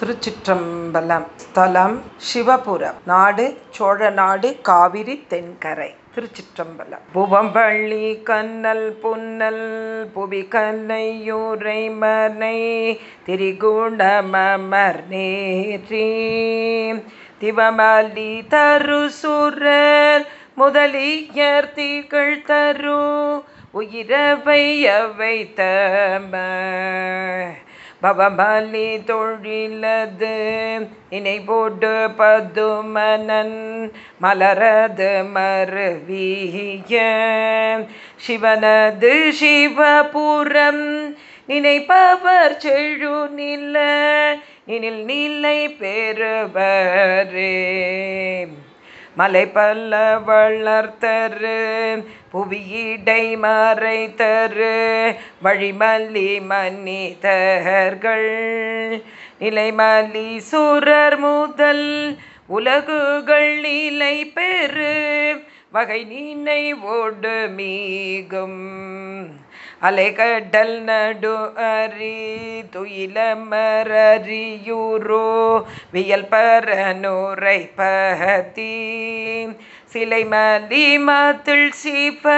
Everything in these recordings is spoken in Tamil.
திருச்சிற்றம்பலம் ஸ்தலம் சிவபுரம். நாடு சோழநாடு காவிரி தென்கரை. திருச்சிற்றம்பலம். புவம்பள்ளி கண்ணல் புன்னல் புவி கண்ணையூரை மனை திரிகுணமர் நேற்றி திவமலி தரு சுரல் முதலியர் திகழ் தரு உயிரவை அவை தம பவபலி தொழிலது இணைபோடு பதுமனன் மலரது மருவிய. சிவனது சிவபுரம் நினைப்பவர் செழு நில இனில் நீலை பெறுவரே. மலை பல்ல வளர்த்தரு புவியீடை மறைத்தரு வழிமல்லி மன்னிதர்கள். நிலைமல்லி சுரர் முதல் உலகுகள் நிலை பெரு வகை நீனை ஓடு மீகும். அலைகடல் நடு அறி துயிலமரறியூரோ வியல் பரநூரை பதி சிலை மலி மதில் சிவ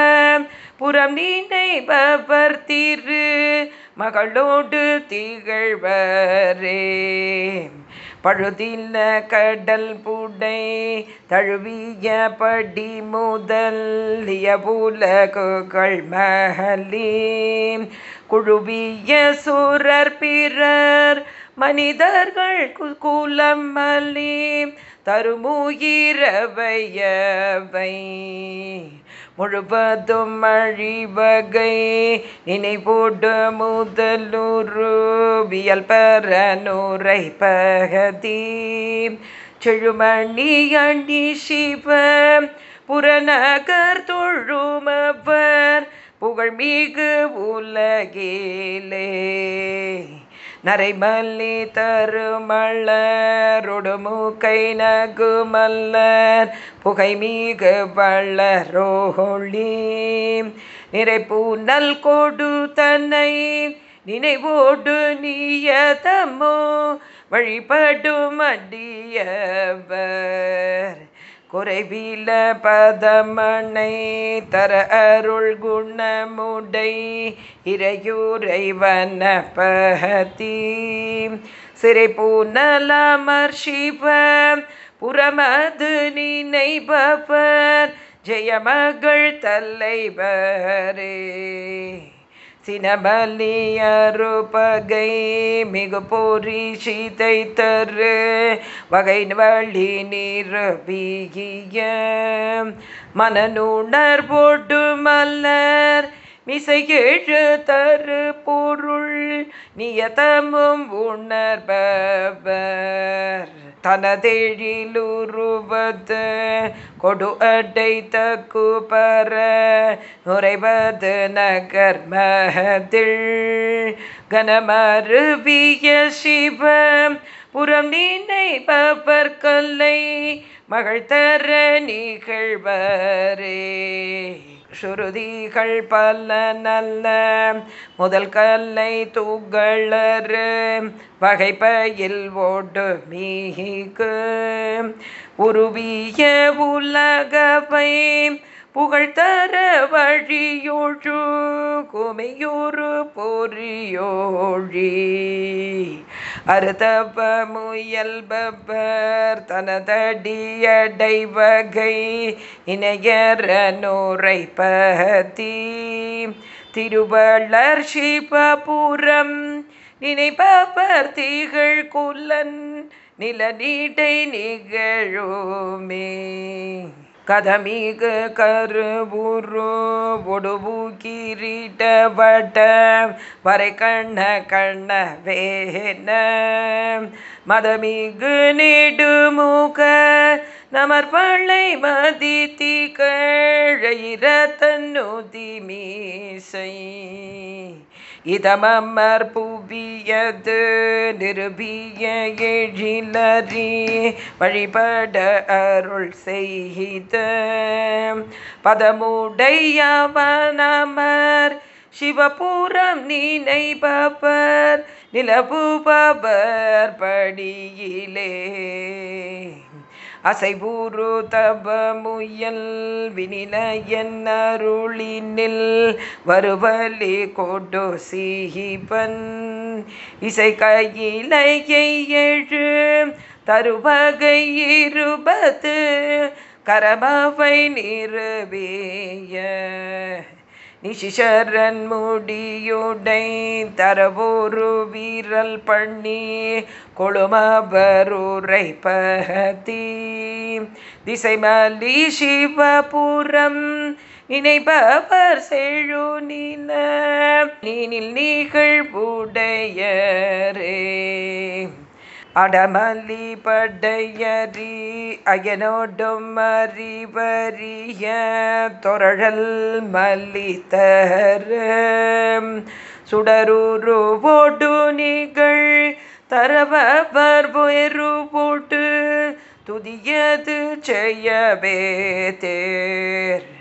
புறம் நினைபவர் திரு மகளோடு திகழ்வரே. பழுதில்ல கடல் பூ தழுவிய படி முதலிய புலகுகள் மகளி குழுவிய சூரர் பிறர் மனிதர்கள் குலம் தருமுயிரவையவை முழுவதும் அழிவகை நினைவோடு முதலுருவியல் பெற பகதி. பகதீம் அணி சிவ புறநகர் தொழுமவர் புகழ்மிகு உலகிலே நரைமல்லி தருமலரொடுமுகை நகுமல்லர் புகைமிகு வளரோழி நிறைப்பூனல் கொடு தன்னை நினைவோடு நீயதமோ வழிபடும் அடியவர் குறைவில பதமனை தர அருள் குணமுடை இறையூரைவனபதி சிறை பூனலமர் சிவ புறமது நினைபவர் ஜெயமகள் தலைவரே சினபலியரு பகை மிகு பொறி சீதை தரு. வகை வழி நிரபிய மனநுணர் போட்டு மல்லர் மிசைகேழு தரு பொருள் நியதமும் உணர்பவர். தனதெழிலுருவது கொடு அடைத்த கூபர நுரைவது நகர்மதில் கனமருவிய சிவ புறம் நினைப்பவர் கொல்லை மகள் தர நிகழ்வரே. சுருதிகள் பல நல்ல முதல் கல்லை தூகளரு வகைப்பயில் ஓடு மீகு உருவிய உலகவை புகழ்தர வழியோழு குமையூறு பொறியோழி. அறுதப முயல்பவர் தனதடியடைவகை இணையர நூரை திருவள்ளர் சிவபுரம் நினைப்பவர் தீகள் குலன் நில நீட்டை நிகழுமே. கதமிகு கருவுரு ஒடுவு கிரீட்ட வட்ட வரை கண்ண கண்ண வேன மதமிகு நெடுமுக நமர்பள்ளை மதித்தி கழையிர தன்னுதி மீசை. இதமம்மர் புவியது நிருபிய எழிலறி வழிபட அருள் செய்த பதமுடையவனமர் சிவபுரம் நினைபவர் நிலபுபவர் படியிலே அசைபூரு தபமுயல் வினிலையன் அருளினில் வருவலி கொடு சீஹிபன் இசை கையிலையை எழு தருவகை இருபது கரபவை நிறுவிய நிசிஷரன் முடியுடை தரவோரு வீரல் பண்ணி கொழுமபருரை பதி திசைமலி சிவபுரம் நினைப்பவர் செழு நில நீனில் நீகழ்வுடையரே அடமலி படையறி அயனோடும் அறிவறிய தொரழல் மல்லித்தர சுடரூரு போட்டு நீங்கள் தரவர் வேறு போட்டு துதியது செய்யவே தேர்.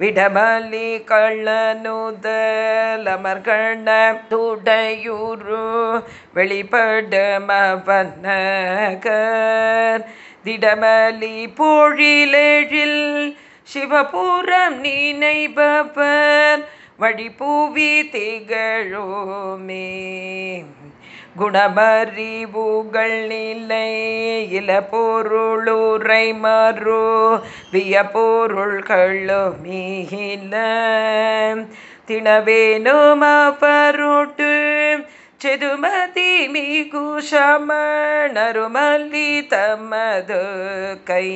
விடமலி கள்ளனுதலமர்கண்ண துடையூரு வெளிப்படமவனகர். திடமலி பொழிலெழில் சிவபுரம் நினைபவர். வழிபூவி திகழோமே. குணமறிவுகள் நிலை இல பொருளுரை மறு விய பொருள்களும் மீல திணவேனும் பருட்டு செதுமதி மிகு சமணருமல்லி தமது கை.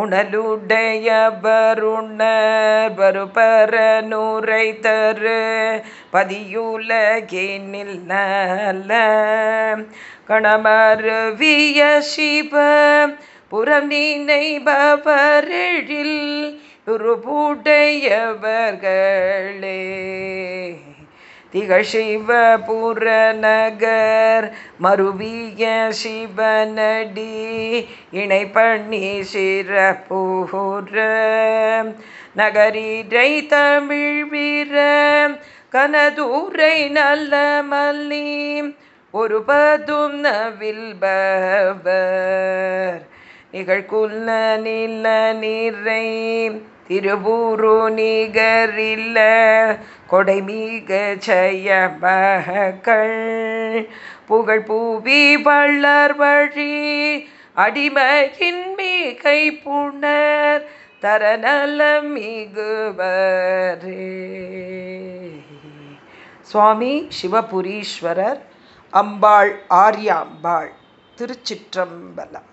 உணலுடையவருணர் வருபர நூரை தரு பதியுலகினில் நல்ல கணமருவிய சிவ. புறம் நினைபவரெழில் உருபுடையவர்களே. திகழ் சிவபுர மருவிய சிவனடி இணை பண்ணி சிறப்பூர நகரீரை தமிழ் வீர கனதூரை நல்ல மல்லி ஒரு ஒருபதும் நவில்பவர் நிகழ்குல்ல நில நிறை திருபூரு நிகரில்ல கொடைமிக ஜய மகள் புகழ் பூவி வள்ளர் வழி அடிமையின் மிகை புணர் தரநலம் மிகுவரே. சுவாமி சிவபுரீஸ்வரர் அம்பாள் ஆரியாம்பாள் திருச்சிற்றம்பலம்.